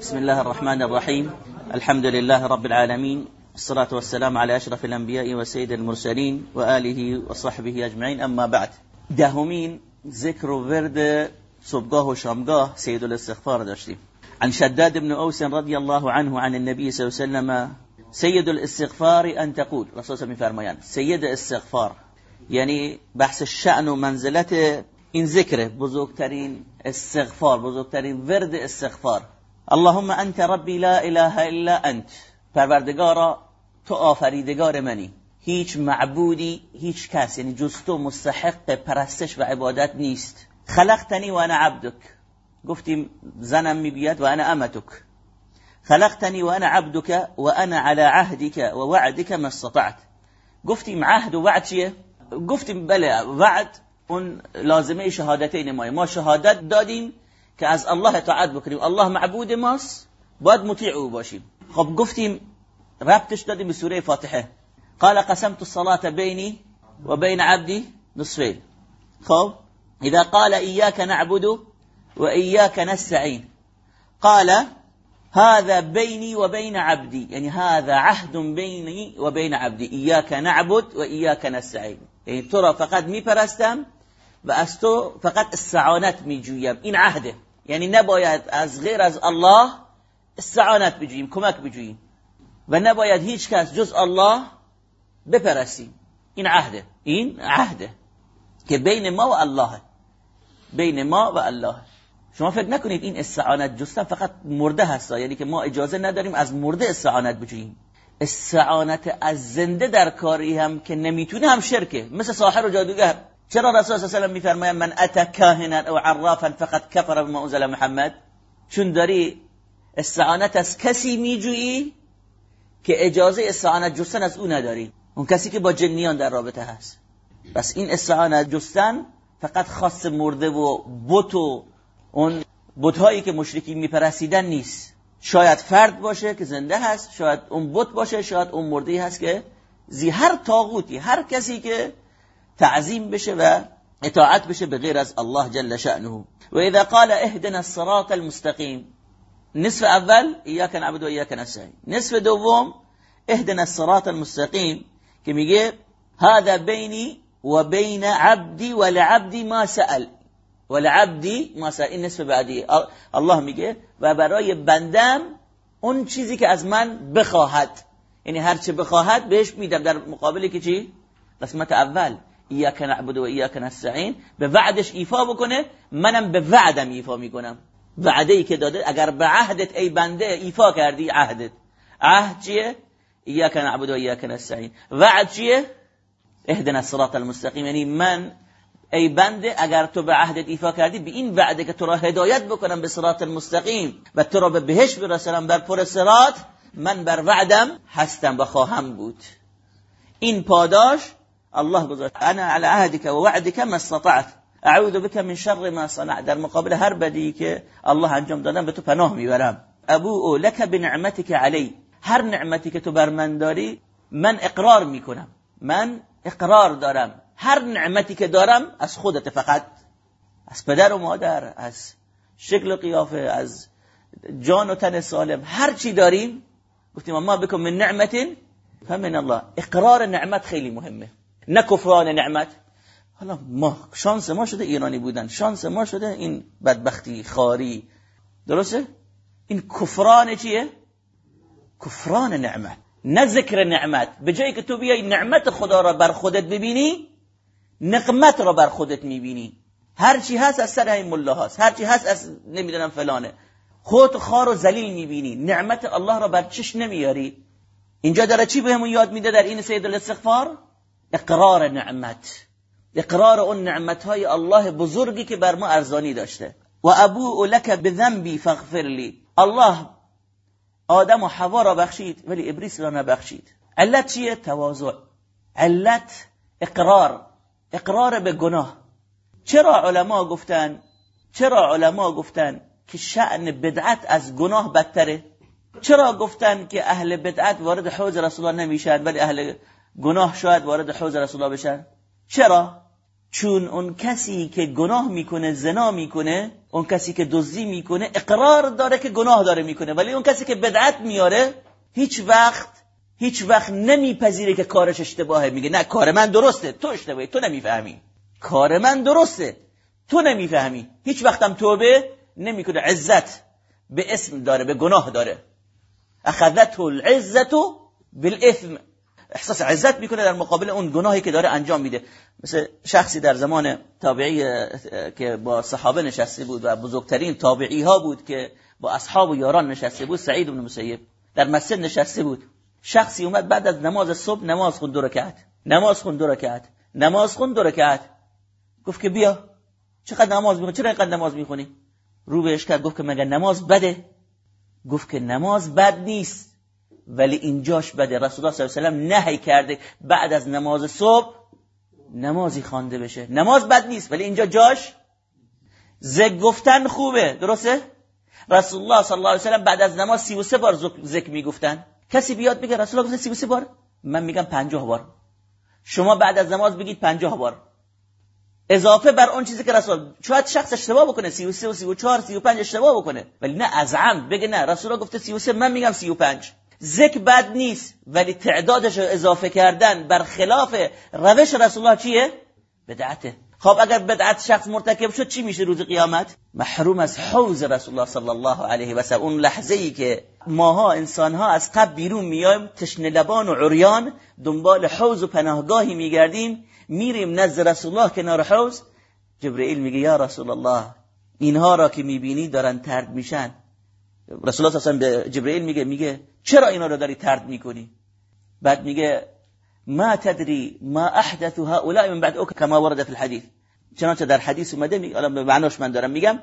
بسم الله الرحمن الرحيم الحمد لله رب العالمين الصلاة والسلام على أشرف الأنبياء وسيد المرسلين وآله وصحبه أجمعين أما بعد دهمين ذكر ورد صبغاه وشامغاه سيد الاستغفار داشتیم عن شداد بن أوس رضي الله عنه عن النبي صلى الله عليه وسلم سيد الاستغفار أن تقول رسول الله فرمایان سيد الاستغفار يعني بحث الشأن ومنزلة این ذکر بزرگترین استغفار بزرگترین ورد استغفار اللهم انت ربی لا اله الا انت پروردگارا تو آفریدگار منی هیچ معبودی هیچ کس یعنی جز تو مستحق پرستش و عبادت نیست خلقتنی و انا عبدک گفتیم زنم میبید و انا امتک خلقتنی و انا عبدک و انا على عهدك و وعدك ما استطعت گفتیم عهد و وعد چیه گفتیم بله وعد اون لازمه شهادتین ما ما شهادت دادیم که از الله اطاعت بکنیم الله معبود ماست باید مطیع أو باشیم خب گفتیم ربطش دادیم به سوره فاتحه. قال قسمت الصلاة بيني وبين عبدي نصفين. خب إذا قال إياك نعبد وإياك نستعين. قال هذا بيني وبين عبدي. يعني هذا عهد بيني وبين عبدي. إياك نعبد وإياك نستعين. يعني ترى فقط میپرستم و از تو فقط استعانت میجویم. این عهده. یعنی نباید از غیر از الله استعانت بجوییم کمک بجوییم. و نباید هیچ کس جز الله بپرستیم. این عهده این عهده که بین ما و الله بین ما و الله. شما فکر نکنید این استعانت جستن فقط مرده هست یعنی که ما اجازه نداریم از مرده استعانت بجوییم. استعانت از زنده در کاری هم که نمی‌تونه هم شرکه مثل ساحر و جادوگر. چرا رسول الله صلی الله میفرمایند من اتى کاهنا او عرافا فقط کفر بما انزل محمد؟ چون داری استعانت از کسی میجویی که اجازه استعانت جستن از او نداری. اون کسی که با جنیان در رابطه هست. بس این استعانت جستن فقط خاص مرده و بت و اون بتهایی که مشرکی میپرسیدن نیست. شاید فرد باشه که زنده هست شاید اون بت باشه شاید اون مرده هست که زی هر تاغوتی هر کسی که تعظیم بشه و اطاعت بشه به غیر از الله جل شأنه. و اذا قال اهدنا الصراط المستقیم نصف اول ایاک نعبد و ایاک نستعین. نصف دوم اهدنا الصراط المستقیم که میگه هذا بینی و بین عبدی و لعبدی ما سأل. و لعبدی ما سأل. این نصف بعدی. الله میگه و برای بندم اون چیزی که از من بخواهد. یعنی هر چه بخواهد بهش میدم. در مقابلی که چی؟ قسمت اول. ایاک نعبد و ایاک نستعین به وعدش ایفا بکنه. منم به وعدم ایفا می‌کنم. وعده ای که داده اگر به عهدت ای بنده ایفا کردی عهدت. عهد چیه؟ ایاک نعبد و ایاک نستعین وعد چیه؟ اهدنا الصراط المستقیم یعنی من ای بنده اگر تو به عهدت ایفا کردی به این وعده که تو را هدایت بکنم به صراط المستقیم و تو را به بهش برسانم بر پر صراط من بر وعدم هستم و خواهم بود. این پاداش الله گذاشت انا على عهدك و وعدك ما استطعت. اعوذ بك من شر ما صنعت. در مقابل هر بدی که الله انجام دادن به تو پناه می‌برم. ابو لك بنعمتك علی هر نعمتی که تو بر من داری من اقرار می‌کنم. من اقرار دارم. هر نعمتی که دارم از خودت فقط. از پدر و مادر از شکل و قیافه از جان و تن سالم. هر چی داریم گفتیم اما بکن من نعمت فمن الله. اقرار نعمت خیلی مهمه. نه کفران نعمت. حالا ما شانس ما شده ایرانی بودن. شانس ما شده این بدبختی خاری. درسته؟ این کفران چیه؟ کفران نعمت. نه ذکر نعمت. به جایی که تو بیای نعمت خدا را بر خودت ببینی نقمت را بر خودت می‌بینی. هر چی هست از سر این مله هست هر چی هست از نمی‌دونم فلانه. خود خار و ذلیل می‌بینی. نعمت الله را بر چش نمیاری. اینجا داره چی بهمون یاد میده در این سید الاستغفار؟ اقرار نعمت. اقرار اون نعمت های الله بزرگی که بر ما ارزانی داشته. و ابو لک بذنبی فاغفر لی. الله آدم و حوا را بخشید ولی ابلیس را نبخشید. علت چیه؟ تواضع. علت اقرار. اقرار به گناه. چرا علما گفتن؟ چرا علما گفتن که شأن بدعت از گناه بدتره؟ چرا گفتن که اهل بدعت وارد حوض رسول الله نمیشن ولی اهل گناه شاید وارد حوض رسول الله بشن. چرا؟ چون اون کسی که گناه می‌کنه زنا می‌کنه اون کسی که دزدی می‌کنه اقرار داره که گناه داره می‌کنه. ولی اون کسی که بدعت میاره هیچ وقت هیچ وقت نمیپذیره که کارش اشتباهه. میگه نه کار من درسته. تو اشتباهی تو نمی‌فهمی. کار من درسته. تو نمی‌فهمی. هیچ وقتم توبه نمی‌کنه. عزت به اسم داره به گناه داره. اخذته العزت بالاثم احساس عزت می‌کنه در مقابل اون گناهی که داره انجام میده. مثل شخصی در زمان تابعی که با صحابه نشسته بود و بزرگترین تابعی ها بود که با اصحاب و یاران نشسته بود سعید بن مسیب. در مسجد نشسته بود. شخصی اومد بعد از نماز صبح نماز خون دو رکعت. نماز خون دو رکعت. نماز خون دو رکعت. گفت که بیا. چقدر نماز می‌خونی؟ چرا اینقدر نماز می‌خونی؟ رو بهش کرد گفت که مگه نماز بده؟ گفت که نماز بد نیست. ولی اینجاش بده. رسول الله صلی الله علیه و نهی کرده. بعد از نماز صبح نمازی خوانده بشه. نماز بد نیست ولی اینجا جاش ذکر گفتن خوبه. درسته؟ رسول الله صلی الله علیه و بعد از نماز 33 بار ذکر می‌گفتن. کسی بیاد بگه رسول الله گفته 33 بار؟ من میگم 50 بار. شما بعد از نماز بگید 50 بار. اضافه بر اون چیزی که رسول شاید شخص اشتباه بکنه. 33 و 34 35 اشتباه بکنه. ولی نه از عمد. بگه نه رسول الله گفته 33 من میگم 35 ذکر بد نیست ولی تعدادش رو اضافه کردن بر خلاف روش رسول الله چیه؟ بدعته. خب اگر بدعت شخص مرتکب شد چی میشه روز قیامت؟ محروم از حوز رسول الله صلی الله علیه و سلم. اون لحظه ای که ماها انسان ها از قبل بیرون میایم تشنه لبان و عریان دنبال حوز و پناهگاهی میگردیم میریم نزد رسول الله کنار حوز جبرئیل میگه یا رسول الله اینها را که می‌بینی دارن ترد میشن. رسول الله صلی به جبرئیل میگه میگه چرا اینا رو داری ترد می‌کنی؟ بعد میگه ما تدری ما احدث هؤلاء من بعد اوك كما ورد في الحديث. چنانچه در حدیث اومده میگه الان به معناش من دارم میگم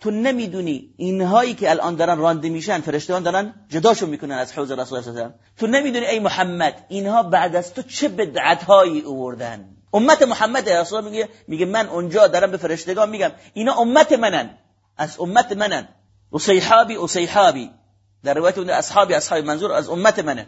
تو نمی‌دونی اینهایی که الان دارن رانده میشن فرشتگان دارن جداشون می‌کنن از حوض رسول الله صلی تو نمی‌دونی ای محمد اینها بعد از تو چه بدعت هایی اوردن امت محمد رسول میگه میگه من اونجا دارم به فرشتگان میگم اینا امت منن. از امت منن. اصیحابی اصیحابی در روایت اون اصحابی اصحاب منظور از امت منه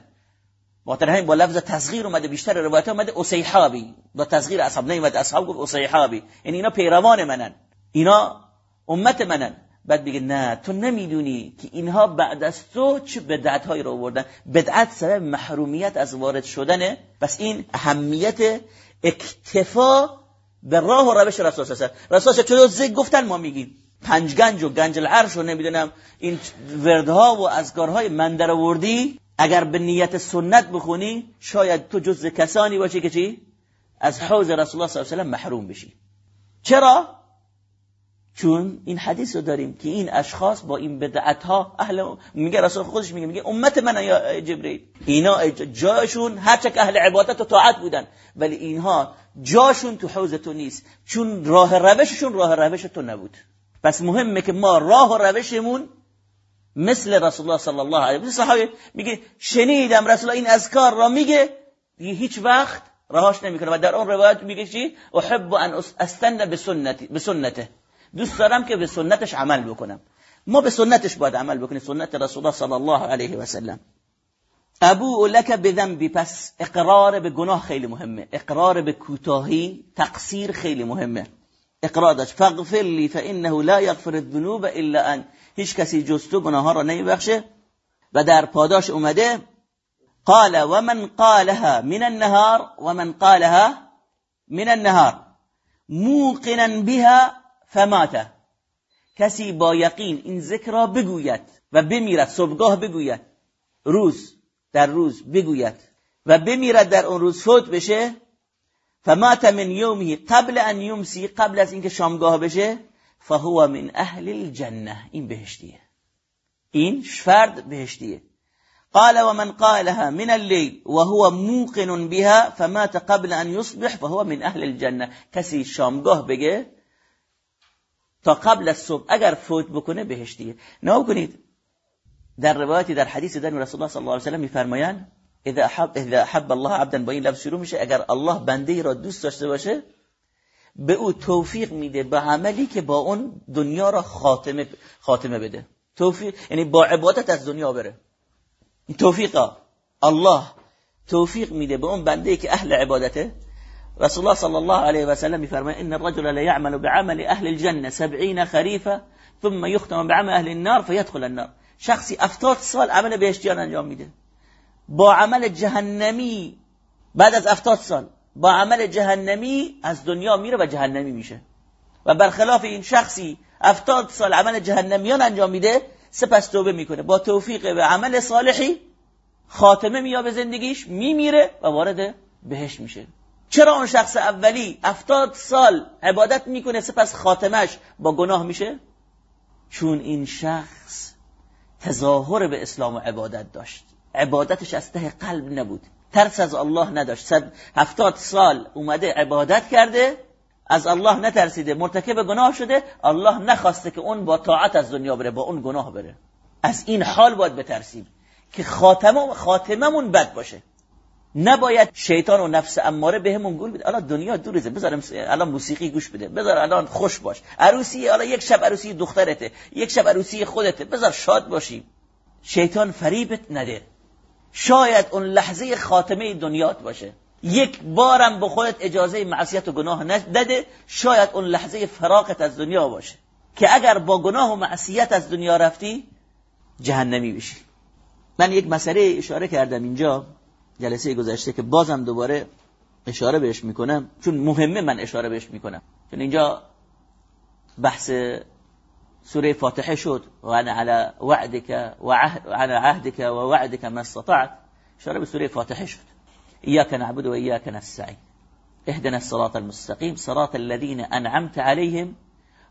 با همین با لفظ تصغیر اومده بیشتر روایت اومده اصیحابی با تصغیر اصحاب نیومد اصحاب گفت اصیحابی یعنی اینا پیروان منن اینا امت منن بعد بگه نه تو نمی‌دونی که اینها بعد از تو چه بدعت هایی رو آوردن بدعت سبب محرومیت از وارد شدنه پس این اهمیت اکتفا به راه و روش رسول الله رسول چه زگ گفتن ما میگیم پنج گنج و گنج العرش و نمی‌دونم. این وردها و اذکارهای من در آوردی؟ اگر به نیت سنت بخونی شاید تو جز کسانی باشی که چی؟ از حوز رسول الله صلی الله علیه و محروم بشی. چرا؟ چون این حدیث رو داریم که این اشخاص با این بدعت ها اهل میگه رسول خودش میگه میگه امت من یا جبرئیل اینا جاشون هرچه که اهل عبادت و طاعت بودن ولی اینها جاشون تو حوز تو نیست. چون راه روششون راه روش تو نبود. پس مهمه که ما راه و روشمون مثل رسول الله صلی الله علیه و صحابه میگه شنیدم رسول الله این اذکار را میگه. هیچ وقت رهاش نمی‌کنه. و در اون روایت میگه چی؟ احب ان استنى بسنتی بسنته دوست دارم که به سنتش عمل بکنم. ما به سنتش باید عمل بکنیم. سنت رسول الله صلی الله علیه و سلم. ابو لک بذنبی پس اقرار به گناه خیلی مهمه. اقرار به کوتاهی تقصیر خیلی مهمه. اقرار داشت فاغفر لی فإنه لا یغفر الذنوب إلا ان هیچ کسی جز تو گناه را نمیبخشه. و در پاداش اومده قال ومن قالها من النهار ومن قالها من النهار موقنا بها فمات. کسی با یقین این ذکر را بگوید و بمیرد صبحگاه بگوید روز در روز بگوید و بمیرد در اون روز فوت بشه فمات من یومه قبل أن یمسی قبل از اینکه شامگاه بشه فهو من أهل الجنة. این بهشتیه. این فرد بهشتیه. قال ومن قالها من الليل وهو موقن بها فمات قبل أن يصبح فهو من أهل الجنة. کسی شامگاه بگه تا قبل از صبح اگر فوت بکنه بهشتیه. نه کنید در روایتی در حدیث در رسول الله صلی الله علیه و سلم میفرمایند اذا حب اذا حب الله عبدا با این لفظ شروع میشه اگر الله بنده را دوست داشته باشه به او توفیق میده به عملی که با اون دنیا را خاتمه خاتمه بده. توفیق یعنی با عبادت از دنیا بره. این توفیق الله توفیق میده به اون بنده که اهل عبادته. رسول الله صلی الله علیه و سلم میفرماید ان الرجل لا يعمل بعمل اهل الجنه 70 خریفه ثم يختم بعمل اهل النار فيدخل النار. شخصی 70 سال عمل بهشتیان انجام میده. با عمل جهنمی بعد از 70 سال با عمل جهنمی از دنیا میره و جهنمی میشه. و برخلاف این شخصی 70 سال عمل جهنمیان انجام میده سپس توبه می‌کنه. با توفیق به عمل صالحی خاتمه میاد به زندگیش میمیره و وارد بهش میشه. چرا اون شخص اولی 70 سال عبادت می‌کنه سپس خاتمش با گناه میشه؟ چون این شخص تظاهر به اسلام و عبادت داشت. عبادتش از ته قلب نبود. ترس از الله نداشت. صد هفتاد سال اومده عبادت کرده از الله نترسیده مرتکب گناه شده الله نخواسته که اون با طاعت از دنیا بره با اون گناه بره. از این حال باید بترسیم که خاتمه خاتممون بد باشه. نباید شیطان و نفس اماره بهمون گول بده. الان دنیا دوریزه بذارم الان موسیقی گوش بده. بذار الان خوش باش. عروسی الان یک شب عروسی دخترته یک شب عروسی خودته. بذار شاد باشی شیطان فریبت نده. شاید اون لحظه خاتمه دنیات باشه. یک بارم به خودت اجازه معصیت و گناه نداده شاید اون لحظه فراقت از دنیا باشه. که اگر با گناه و معصیت از دنیا رفتی جهنمی بشی. من یک مسئله اشاره کردم اینجا جلسه گذشته که بازم دوباره اشاره بهش می‌کنم چون مهمه من اشاره بهش می‌کنم. چون اینجا بحث سورة فاتحة شد و أنا على وعدك وعلى عهدك ووعدك ما استطعت. اشاره به سوره فاتحة شد. إياك نعبد وإياك نستعين. اهدنا الصراط المستقيم صراط الذين أنعمت عليهم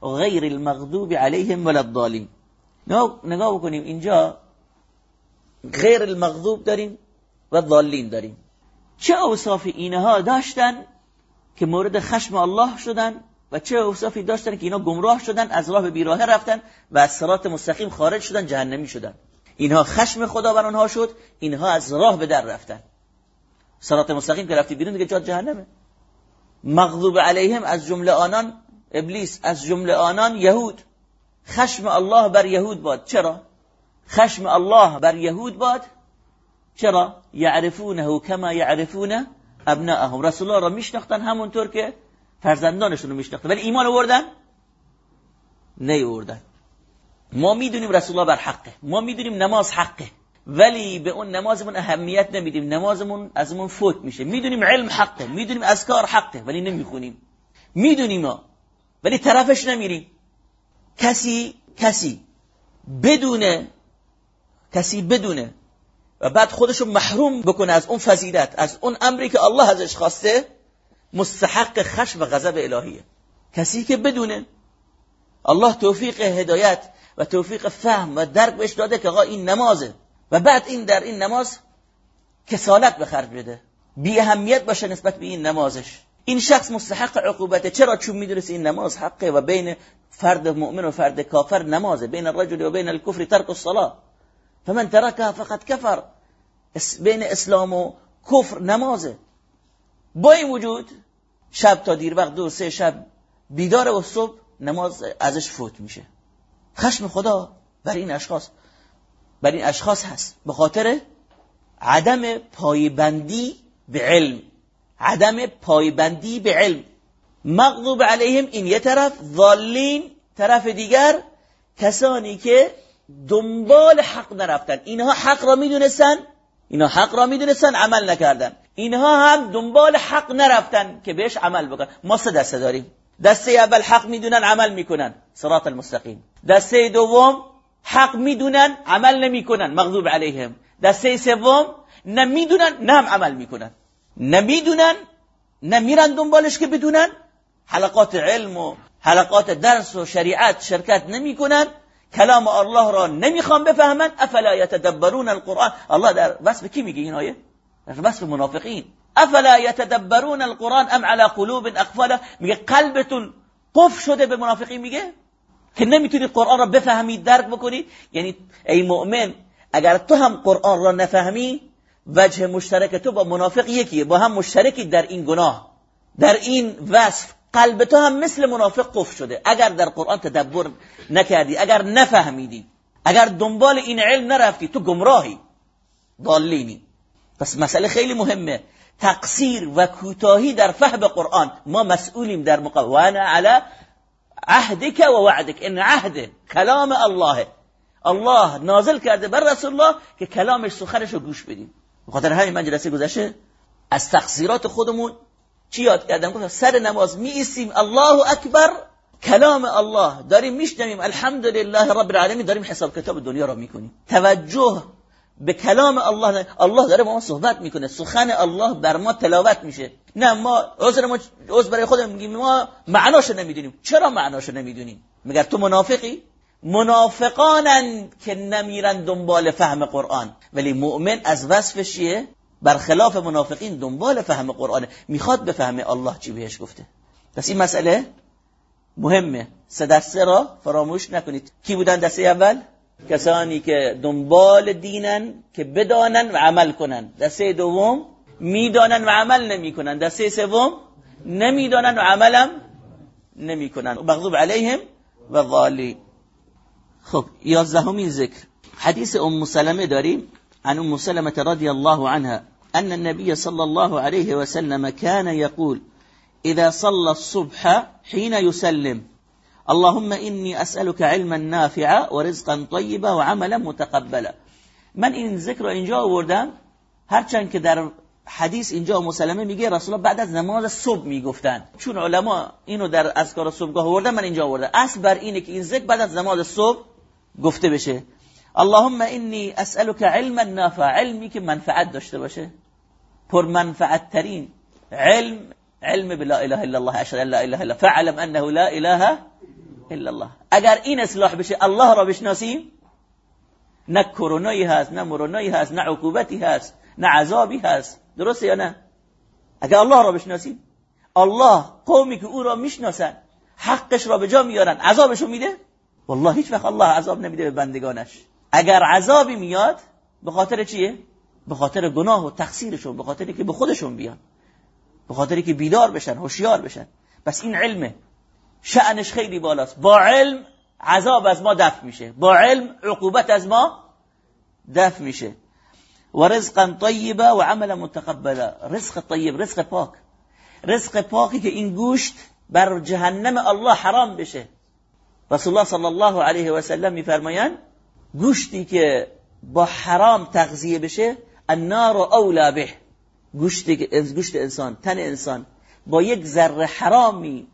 غير المغضوب عليهم ولا الضالين. نگاه بکنیم اینجا غیر المغضوب داریم و ضالین داریم چه اوصاف اینها داشتن که مورد خشم الله شدن و چه اوصافی داشتن که اینا گمراه شدن از راه بیراهه رفتن و از صراط مستقیم خارج شدن جهنمی شدن. اینها خشم خدا بر آنها شد اینها از راه به در رفتن. صراط مستقیم که رفتی بیرون دیگه جاد جهنمه. مغضوب علیهم از جمله آنان ابلیس از جمله آنان یهود. خشم الله بر یهود باد. چرا؟ خشم الله بر یهود باد. چرا؟ یعرفونه کما یعرفون ابناءهم. رسول الله را میشناختن همونطور که فرزندانشون رو میشناختن. ولی ایمان آوردن؟ نیوردن ما می‌دونیم رسول الله بر حقه. ما می‌دونیم نماز حقه. ولی به اون نمازمون اهمیت نمیدیم. نمازمون ازمون فوت میشه. می‌دونیم علم حقه. می‌دونیم اذکار حقه. ولی نمی‌خونیم. می‌دونیم ما. ولی طرفش نمیریم. کسی کسی بدونه کسی بدونه و بعد خودشو محروم بکنه از اون فضیلت از اون امری که الله ازش خواسته مستحق خشم و غضب الهیه. کسی که بدونه الله توفیق هدایت و توفیق فهم و درک بهش داده که آقا این نمازه و بعد این در این نماز کسالت به خرج بده. بی اهمیت باشه نسبت به این نمازش. این شخص مستحق عقوبته. چرا؟ چون می‌دونست این نماز حقه و بین فرد مؤمن و فرد کافر نمازه. بین الرجل و بین الكفر ترک الصلاه فمن ترکها فقط کفر. بین اسلام و کفر نمازه. با این وجود شب تا دیر وقت دو سه شب بیدار و صبح نماز ازش فوت میشه. خشم خدا بر این اشخاص بر این اشخاص هست. به خاطر عدم پایبندی به علم. عدم پایبندی به علم. مغضوب علیهم این یه طرف ظالین طرف دیگر کسانی که دنبال حق نرفتن. اینها حق را می‌دونستن اینها حق را می‌دونستن عمل نکردن. اینها هم دنبال حق نرفتن که بهش عمل بکنن. ما سه دسته داریم. دسته اول حق می‌دونن عمل می‌کنن. صراط المستقیم. دسته دوم حق می‌دونن عمل نمی‌کنن. مغضوب علیهم. دسته سوم نمی‌دونن نه هم عمل می‌کنن. نمی‌دونن نمیرن دنبالش که بدونن. حلقات علم و حلقات درس و شریعت شرکت نمی‌کنن. کلام الله را نمی‌خوان بفهمن. افلا یتدبرون القرآن؟ الله در وصف کی میگه این آیه؟ وصف منافقین افلا یتدبرون القرآن ام على قلوب اقفاله میگه قلبتون قف شده به منافقین میگه که نمی‌تونید قرآن را بفهمید درک بکنید یعنی ای مؤمن اگر تو هم قرآن را نفهمی وجه مشترک تو با منافق یکیه با هم مشترکی در این گناه. در این وصف قلب تو هم مثل منافق قف شده. اگر در قرآن تدبر نکردی اگر نفهمیدی اگر دنبال این علم نرفتی تو گمراهی ضالینی. پس مسئله خیلی مهمه. تقصیر و کوتاهی در فهم قرآن. ما مسئولیم در مقابل علی عهدک و وعدک. این عهد کلام الله. الله نازل کرده بر رسول الله که کلامش سخنش رو گوش بدیم. بخاطر همین من جلسه گذشته از تقصیرات خودمون چی یاد کردم؟ گفتم سر نماز می الله اکبر. کلام الله. داریم میشنویم. الحمدلله رب العالمین. داریم حساب کتاب دنیا را می‌کنیم. توجه به کلام الله الله داره با ما صحبت می‌کنه. سخن الله بر ما تلاوت میشه. نه ما عذر ما عذر برای خودمون میگیم ما معناشو نمی‌دونیم. چرا معناشو نمی‌دونیم؟ مگر تو منافقی؟ منافقانن که نمیرن دنبال فهم قرآن. ولی مؤمن از وصفش چیه؟ برخلاف منافقین دنبال فهم قرآن می‌خواد به فهم الله چی بهش گفته. پس این مسئله مهمه. سه دسته را فراموش نکنید. کی بودن دسته اول؟ کسانی که دنبال دینن که بدانن و عمل کنن. دسته دوم می‌دانن و عمل نمی‌کنن. دسته سوم نمی‌دانن و عملم نمی‌کنن. مغضوب علیهم و ضالی خب یازدهمین ذکر. حدیث ام سلمه داریم. عن ام سلمه رضی الله عنها ان النبي صلى الله عليه وسلم كان يقول اذا صلى الصبح حين يسلم اللهم إني أسألك علما نافعا ورزقا طيبا وعملا متقبلا. من این ذکر رو اینجا آوردم هرچند که در حدیث اینجا مسلمه میگه رسول الله بعد از نماز صبح می‌گفتن چون علما اینو در اذکار صبحگاه آوردن من اینجا آوردم. اصل بر اینه که این ذکر بعد از نماز صبح گفته بشه. اللهم اینی اسالک علما نافع علمی که منفعت داشته باشه. پر منفعت ترین علم علم بلا اله الا الله اشهد ان لا اله الا فعلم انه لا اله الا الله اگر این اصلاح بشه الله را بشناسیم نه کرونایی هست نه مرونایی هست نه عقوبتی هست نه عذابی هست درسته یا نه اگر الله را بشناسیم الله قومی که او را می‌شناسن حقش را به جا میارن عذابشو میده والله هیچ وقت الله عذاب نمیده به بندگانش اگر عذابی میاد به خاطر چیه به خاطر گناه و تقصیرشون به خاطر که به خودشون بیان به خاطر که بیدار بشن هوشیار بشن پس این علمه شأنش خیلی بالاست. با علم عذاب از ما دفع میشه. با علم عقوبت از ما دفع میشه. و رزقا طیبا و عمل متقبلا. رزق طیب رزق پاک. رزق پاکی که این گوشت بر جهنم الله حرام بشه. رسول الله صلی الله علیه و سلم میفرمایند گوشتی که با حرام تغذیه بشه النار اولا به. گوشت گوشت انسان تن انسان. با یک ذره حرامی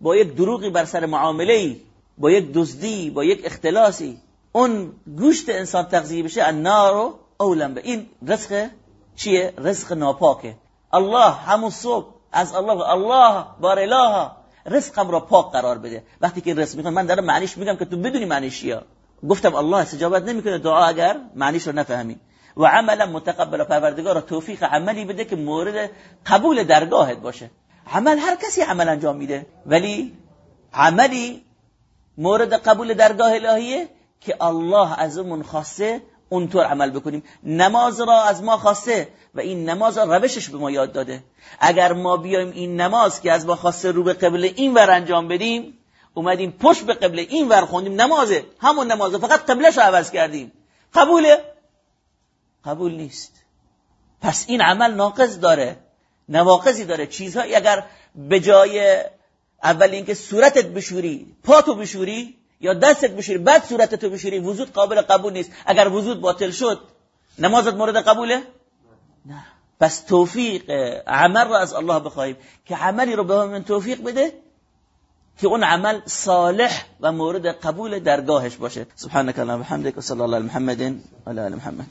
با یک دروغی بر سر معامله با یک دزدی با یک اختلاسی اون گوشت انسان تغذیه بشه النار اولا به این رزق چیه؟ رزق ناپاکه. الله همون صبح از الله الله بار اله رزقم را پاک قرار بده. وقتی که رزق می‌کنم من دارم معنیش میگم که تو بدونی معنیش چیه. گفتم الله استجابت نمی‌کنه دعا اگر معنیش رو نفهمی. و عملا متقبل پروردگار توفیق عملی بده که مورد قبول درگاهت باشه. عمل هر کسی عمل انجام میده. ولی عملی مورد قبول درگاه الهیه که الله از اون خواسته اونطور عمل بکنیم. نماز را از ما خواسته و این نماز را روشش به ما یاد داده. اگر ما بیایم این نماز که از ما خواسته رو به قبل این ور انجام بدیم اومدیم پشت به قبل این ور خوندیم. نمازه همون نمازه فقط قبلش رو عوض کردیم. قبوله؟ قبول نیست. پس این عمل ناقص داره. نواقضی داره. چیزهایی اگر به جای اول اینکه صورتت بشوری پاتو بشوری یا دستت بشوری بعد صورتتو بشوری وضوط قابل قبول نیست. اگر وضوط باطل شد نمازت مورد قبوله؟ نه. پس توفیق عمل را از الله بخواهیم. که عملی رو به من توفیق بده که اون عمل صالح و مورد قبول درگاهش باشه. سبحانك اللهم وبحمدك وصلى الله على محمد وعلى محمد.